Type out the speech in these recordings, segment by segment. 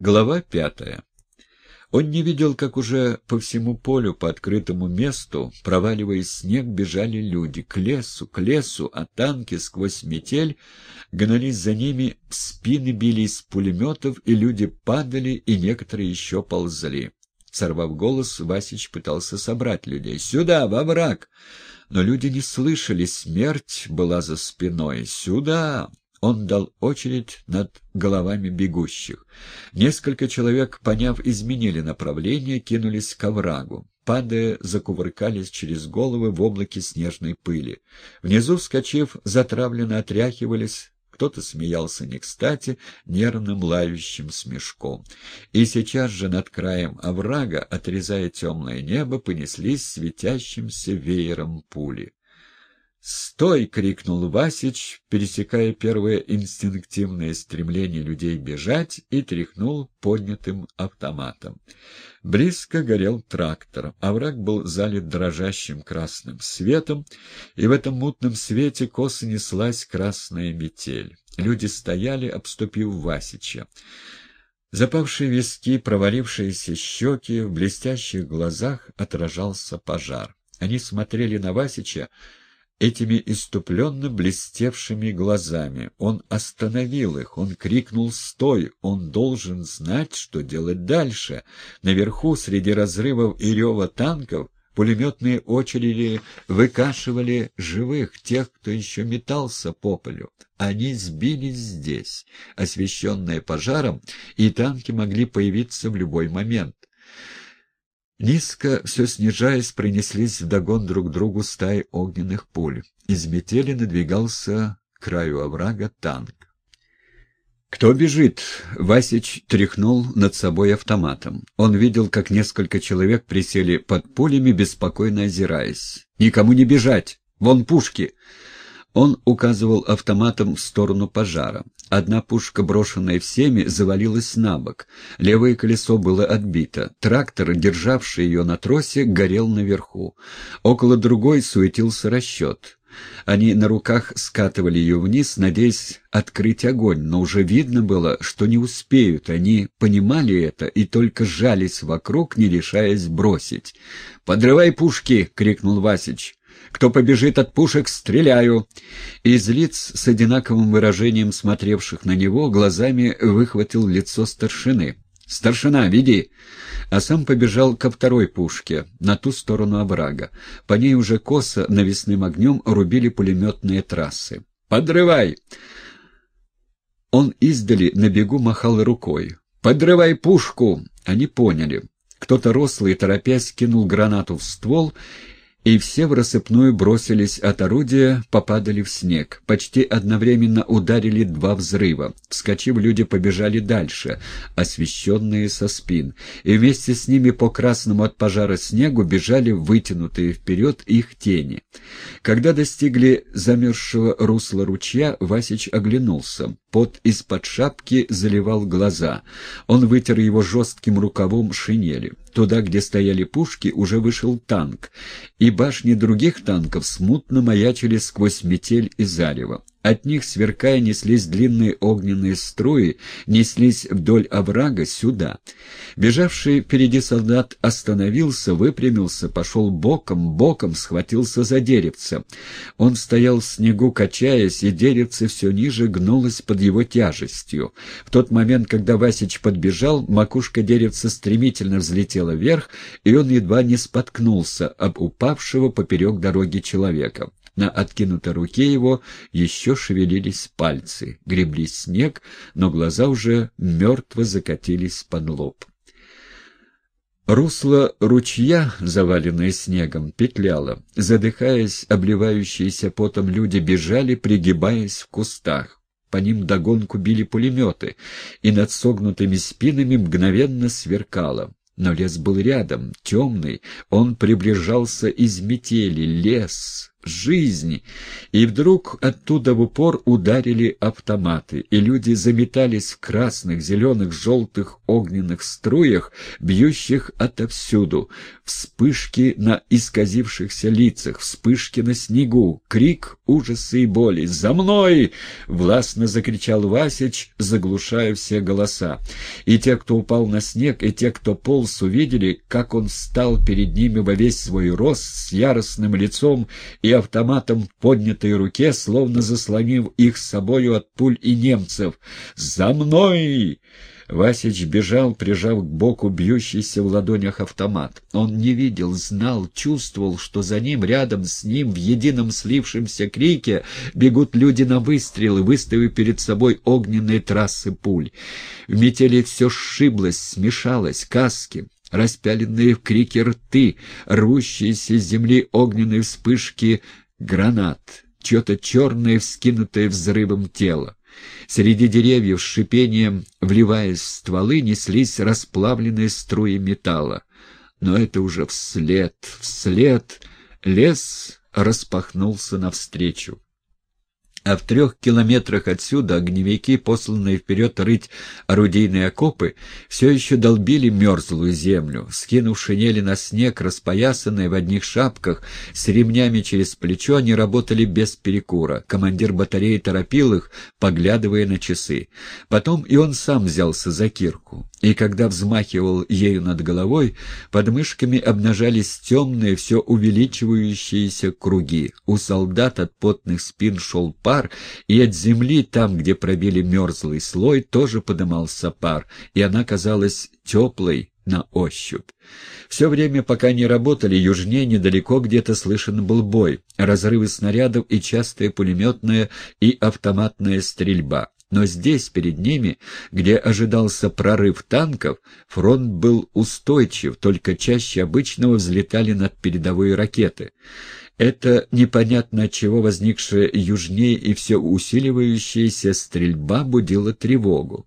Глава пятая. Он не видел, как уже по всему полю, по открытому месту, проваливаясь снег, бежали люди. К лесу, к лесу, а танки сквозь метель гнались за ними, спины били из пулеметов, и люди падали, и некоторые еще ползали. Сорвав голос, Васич пытался собрать людей. «Сюда, во враг!» Но люди не слышали, смерть была за спиной. «Сюда!» Он дал очередь над головами бегущих. Несколько человек, поняв, изменили направление, кинулись к оврагу. Падая, закувыркались через головы в облаке снежной пыли. Внизу, вскочив, затравленно отряхивались, кто-то смеялся не кстати, нервным лающим смешком. И сейчас же над краем оврага, отрезая темное небо, понеслись светящимся веером пули. «Стой!» — крикнул Васич, пересекая первое инстинктивное стремление людей бежать, и тряхнул поднятым автоматом. Близко горел трактор, овраг был залит дрожащим красным светом, и в этом мутном свете косо неслась красная метель. Люди стояли, обступив Васича. Запавшие виски, провалившиеся щеки, в блестящих глазах отражался пожар. Они смотрели на Васича, этими иступленно блестевшими глазами. Он остановил их, он крикнул «Стой!» Он должен знать, что делать дальше. Наверху, среди разрывов и рева танков, пулеметные очереди выкашивали живых, тех, кто еще метался по полю. Они сбились здесь, освещенные пожаром, и танки могли появиться в любой момент. Низко, все снижаясь, пронеслись вдогон друг другу стаи огненных пуль. Из метели надвигался к краю оврага танк. «Кто бежит?» — Васич тряхнул над собой автоматом. Он видел, как несколько человек присели под пулями, беспокойно озираясь. «Никому не бежать! Вон пушки!» Он указывал автоматом в сторону пожара. Одна пушка, брошенная всеми, завалилась на бок. Левое колесо было отбито. Трактор, державший ее на тросе, горел наверху. Около другой суетился расчет. Они на руках скатывали ее вниз, надеясь открыть огонь, но уже видно было, что не успеют. Они понимали это и только сжались вокруг, не решаясь бросить. «Подрывай пушки!» — крикнул Васич. Кто побежит от пушек, стреляю!» Из лиц с одинаковым выражением смотревших на него глазами выхватил лицо старшины. «Старшина, веди!» А сам побежал ко второй пушке, на ту сторону оврага. По ней уже косо навесным огнем рубили пулеметные трассы. «Подрывай!» Он издали на бегу махал рукой. «Подрывай пушку!» Они поняли. Кто-то рослый, торопясь, кинул гранату в ствол и все в рассыпную бросились от орудия, попадали в снег. Почти одновременно ударили два взрыва. Вскочив, люди побежали дальше, освещенные со спин, и вместе с ними по красному от пожара снегу бежали вытянутые вперед их тени. Когда достигли замерзшего русла ручья, Васич оглянулся. Пот из-под шапки заливал глаза. Он вытер его жестким рукавом шинели. Туда, где стояли пушки, уже вышел танк, и башни других танков смутно маячили сквозь метель и зарево. От них, сверкая, неслись длинные огненные струи, неслись вдоль оврага сюда. Бежавший впереди солдат остановился, выпрямился, пошел боком, боком схватился за деревце. Он стоял в снегу, качаясь, и деревце все ниже гнулось под его тяжестью. В тот момент, когда Васич подбежал, макушка деревца стремительно взлетела вверх, и он едва не споткнулся об упавшего поперек дороги человека. На откинутой руке его еще шевелились пальцы, гребли снег, но глаза уже мертво закатились под лоб. Русло ручья, заваленное снегом, петляло. Задыхаясь, обливающиеся потом люди бежали, пригибаясь в кустах. По ним догонку били пулеметы, и над согнутыми спинами мгновенно сверкало. Но лес был рядом, темный, он приближался из метели, лес, жизни. И вдруг оттуда в упор ударили автоматы, и люди заметались в красных, зеленых, желтых огненных струях, бьющих отовсюду. Вспышки на исказившихся лицах, вспышки на снегу, крик ужаса и боли. «За мной!» — властно закричал Васич, заглушая все голоса. И те, кто упал на снег, и те, кто полз, увидели, как он встал перед ними во весь свой рост с яростным лицом и автоматом в поднятой руке, словно заслонив их с собою от пуль и немцев. «За мной!» Васич бежал, прижав к боку бьющийся в ладонях автомат. Он не видел, знал, чувствовал, что за ним, рядом с ним, в едином слившемся крике бегут люди на выстрелы, выставив перед собой огненные трассы пуль. В метели все сшиблось, смешалось, каски, распяленные в крике рты, рвущиеся с земли огненные вспышки гранат, чье-то черное, вскинутое взрывом тело. Среди деревьев с шипением, вливаясь в стволы, неслись расплавленные струи металла. Но это уже вслед, вслед лес распахнулся навстречу. А в трех километрах отсюда огневики, посланные вперед рыть орудийные окопы, все еще долбили мерзлую землю. Скинув шинели на снег, распоясанные в одних шапках, с ремнями через плечо, они работали без перекура. Командир батареи торопил их, поглядывая на часы. Потом и он сам взялся за кирку. И когда взмахивал ею над головой, под мышками обнажались темные, все увеличивающиеся круги. У солдат от потных спин шел пар, пар, и от земли, там, где пробили мерзлый слой, тоже подымался пар, и она казалась теплой на ощупь. Все время, пока не работали, южнее недалеко где-то слышен был бой, разрывы снарядов и частая пулеметная и автоматная стрельба. Но здесь, перед ними, где ожидался прорыв танков, фронт был устойчив, только чаще обычного взлетали над передовые ракеты. Эта непонятно от чего возникшая южнее и все усиливающаяся стрельба будила тревогу.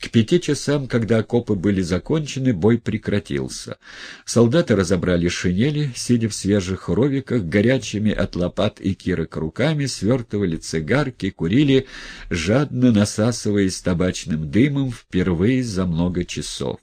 К пяти часам, когда окопы были закончены, бой прекратился. Солдаты разобрали шинели, сидя в свежих ровиках, горячими от лопат и кирок руками, свертывали цигарки, курили, жадно насасываясь табачным дымом впервые за много часов.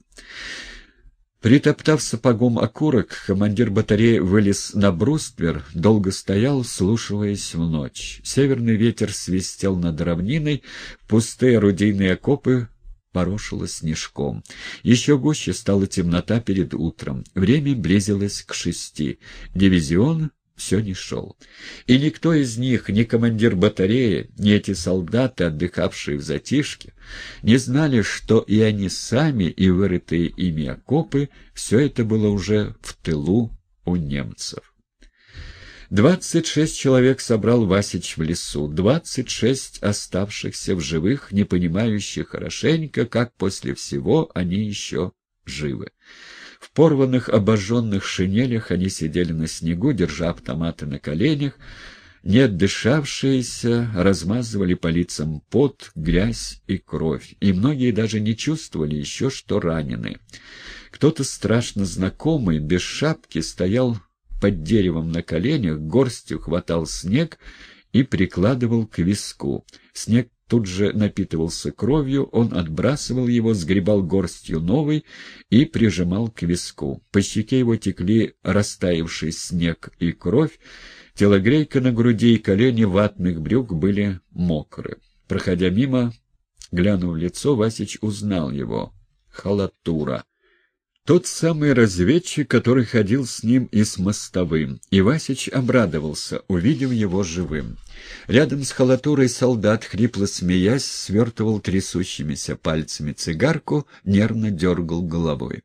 Притоптав сапогом окурок, командир батареи вылез на бруствер, долго стоял, слушаясь в ночь. Северный ветер свистел над равниной, пустые орудийные окопы порошило снежком. Еще гуще стала темнота перед утром. Время близилось к шести. Дивизион все не шел. И никто из них, ни командир батареи, ни эти солдаты, отдыхавшие в затишке, не знали, что и они сами, и вырытые ими окопы, все это было уже в тылу у немцев. Двадцать шесть человек собрал Васич в лесу, двадцать шесть оставшихся в живых, не понимающих хорошенько, как после всего они еще живы. В порванных обожженных шинелях они сидели на снегу, держа автоматы на коленях, не отдышавшиеся, размазывали по лицам пот, грязь и кровь, и многие даже не чувствовали еще, что ранены. Кто-то страшно знакомый, без шапки, стоял под деревом на коленях, горстью хватал снег и прикладывал к виску. Снег тут же напитывался кровью, он отбрасывал его, сгребал горстью новый и прижимал к виску. По щеке его текли растаявший снег и кровь, телогрейка на груди и колени ватных брюк были мокры. Проходя мимо, глянув в лицо, Васич узнал его. Халатура. Тот самый разведчик, который ходил с ним и с мостовым. Ивасич обрадовался, увидев его живым. Рядом с халатурой солдат, хрипло смеясь, свертывал трясущимися пальцами цигарку, нервно дергал головой.